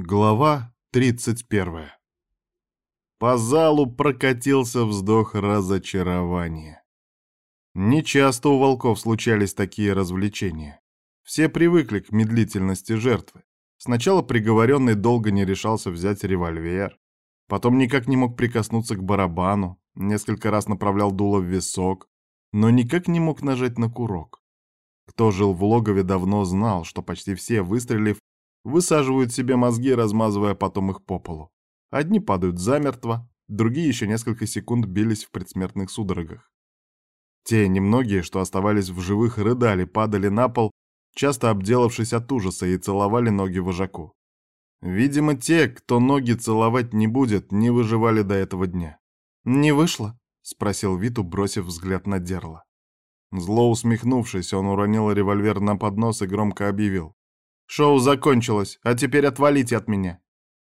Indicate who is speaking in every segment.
Speaker 1: Глава 31. По залу прокатился вздох разочарования. Нечасто у волков случались такие развлечения. Все привыкли к медлительности жертвы. Сначала приговоренный долго не решался взять револьвер, потом никак не мог прикоснуться к барабану, несколько раз направлял дуло в висок, но никак не мог нажать на курок. Кто жил в логове, давно знал, что почти все, выстрелив, Высаживают себе мозги, размазывая потом их по полу. Одни падают замертво, другие еще несколько секунд бились в предсмертных судорогах. Те немногие, что оставались в живых, рыдали, падали на пол, часто обделавшись от ужаса, и целовали ноги вожаку. Видимо, те, кто ноги целовать не будет, не выживали до этого дня. «Не вышло?» — спросил Виту, бросив взгляд на Дерла. Зло усмехнувшись, он уронил револьвер на поднос и громко объявил. Шоу закончилось, а теперь отвалите от меня.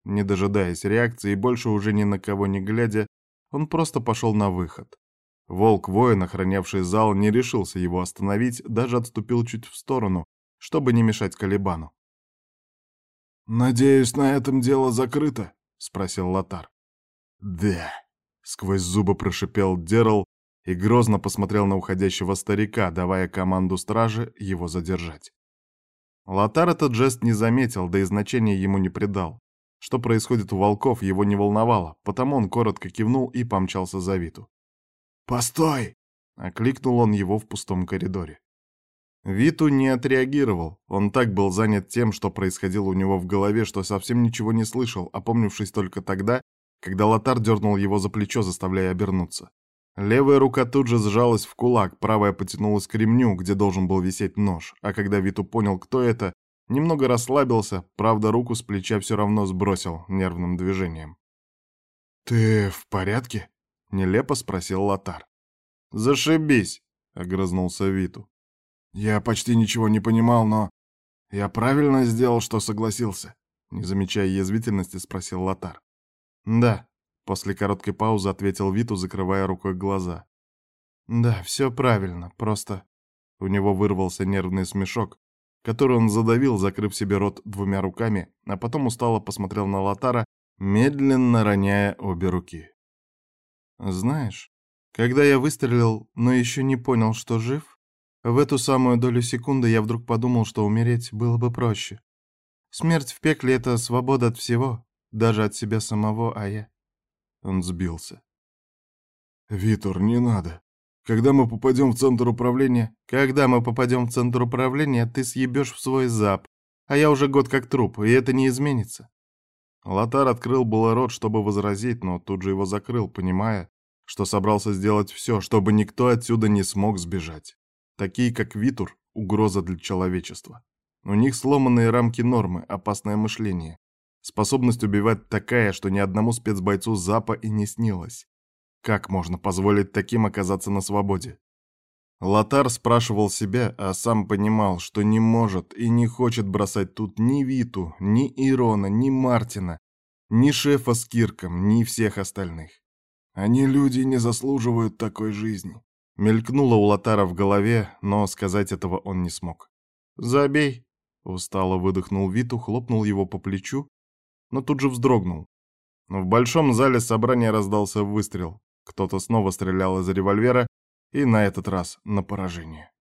Speaker 1: Не дожидаясь реакции и больше уже ни на кого не глядя, он просто пошел на выход. Волк-воин, охранявший зал, не решился его остановить, даже отступил чуть в сторону, чтобы не мешать Калибану.
Speaker 2: «Надеюсь, на этом дело закрыто?» — спросил Лотар.
Speaker 1: «Да», — сквозь зубы прошипел Дерл и грозно посмотрел на уходящего старика, давая команду стражи его задержать. Лотар этот жест не заметил, да и значения ему не придал. Что происходит у волков, его не волновало, потому он коротко кивнул и помчался за Виту.
Speaker 2: «Постой!» — окликнул он его в пустом коридоре.
Speaker 1: Виту не отреагировал. Он так был занят тем, что происходило у него в голове, что совсем ничего не слышал, опомнившись только тогда, когда Лотар дернул его за плечо, заставляя обернуться. Левая рука тут же сжалась в кулак, правая потянулась к ремню, где должен был висеть нож, а когда Виту понял, кто это, немного расслабился, правда, руку с плеча все равно сбросил нервным движением.
Speaker 2: «Ты в порядке?»
Speaker 1: — нелепо спросил Лотар.
Speaker 2: «Зашибись!» — огрызнулся Виту. «Я почти ничего не понимал, но я правильно сделал, что согласился?» Не замечая язвительности, спросил Лотар.
Speaker 1: «Да», После короткой паузы ответил Виту, закрывая рукой глаза. «Да, все правильно, просто...» У него вырвался нервный смешок, который он задавил, закрыв себе рот двумя руками, а потом устало посмотрел на Лотара, медленно роняя обе руки. «Знаешь, когда я выстрелил, но еще не понял, что жив, в эту самую долю секунды я вдруг подумал, что умереть было бы проще. Смерть в пекле — это свобода от всего, даже от себя самого, а я...
Speaker 2: Он сбился. «Витор, не надо. Когда мы попадем в центр управления...»
Speaker 1: «Когда мы попадем в центр управления, ты съебешь в свой зап. А я уже год как труп, и это не изменится». Лотар открыл было рот, чтобы возразить, но тут же его закрыл, понимая, что собрался сделать все, чтобы никто отсюда не смог сбежать. Такие, как Витур, угроза для человечества. У них сломанные рамки нормы, опасное мышление. Способность убивать такая, что ни одному спецбойцу Запа и не снилось. Как можно позволить таким оказаться на свободе? Лотар спрашивал себя, а сам понимал, что не может и не хочет бросать тут ни Виту, ни Ирона, ни Мартина, ни шефа с Кирком, ни всех остальных.
Speaker 2: Они люди не заслуживают такой жизни.
Speaker 1: Мелькнуло у Лотара в голове, но сказать этого он не смог. «Забей!» — устало выдохнул Виту, хлопнул его по плечу но тут же вздрогнул. В большом зале собрания раздался выстрел. Кто-то снова стрелял из револьвера, и на этот раз на поражение.